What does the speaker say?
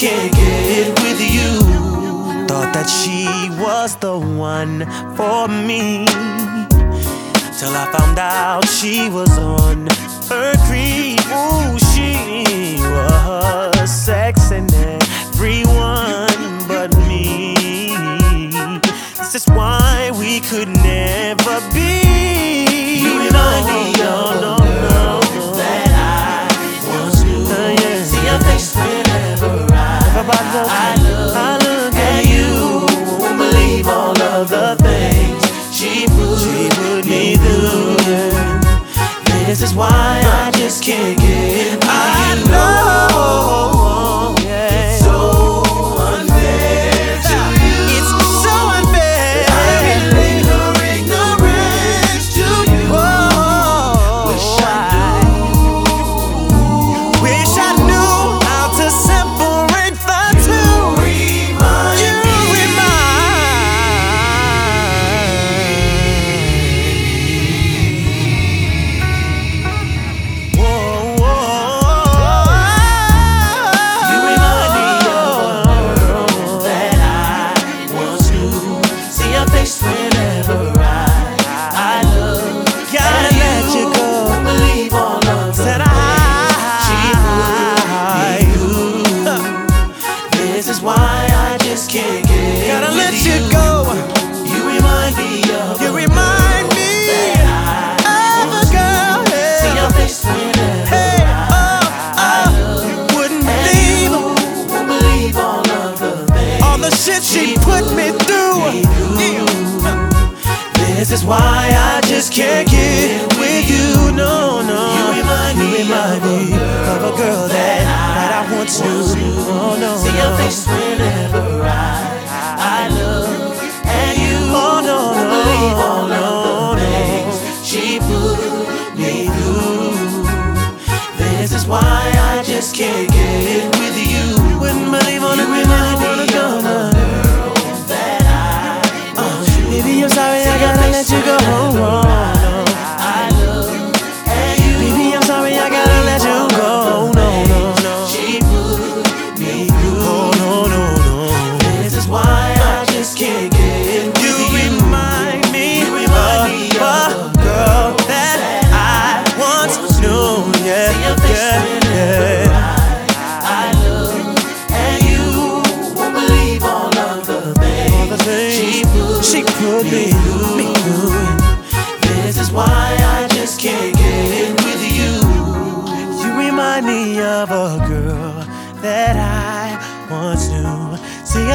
can't get with you. Thought that she was the one for me. Till I found out she was on her creep. Ooh, she was I, I, look, I look at you. Won't believe all of the things she put, she put me through. This is why I just can't get. The shit she put me through. This is why I just can't get with you. No, no. You remind me, of a girl that, that I once knew. Oh no, See your face whenever I, I look at you. Oh no, no, believe all of the things she put me through. This is why I just can't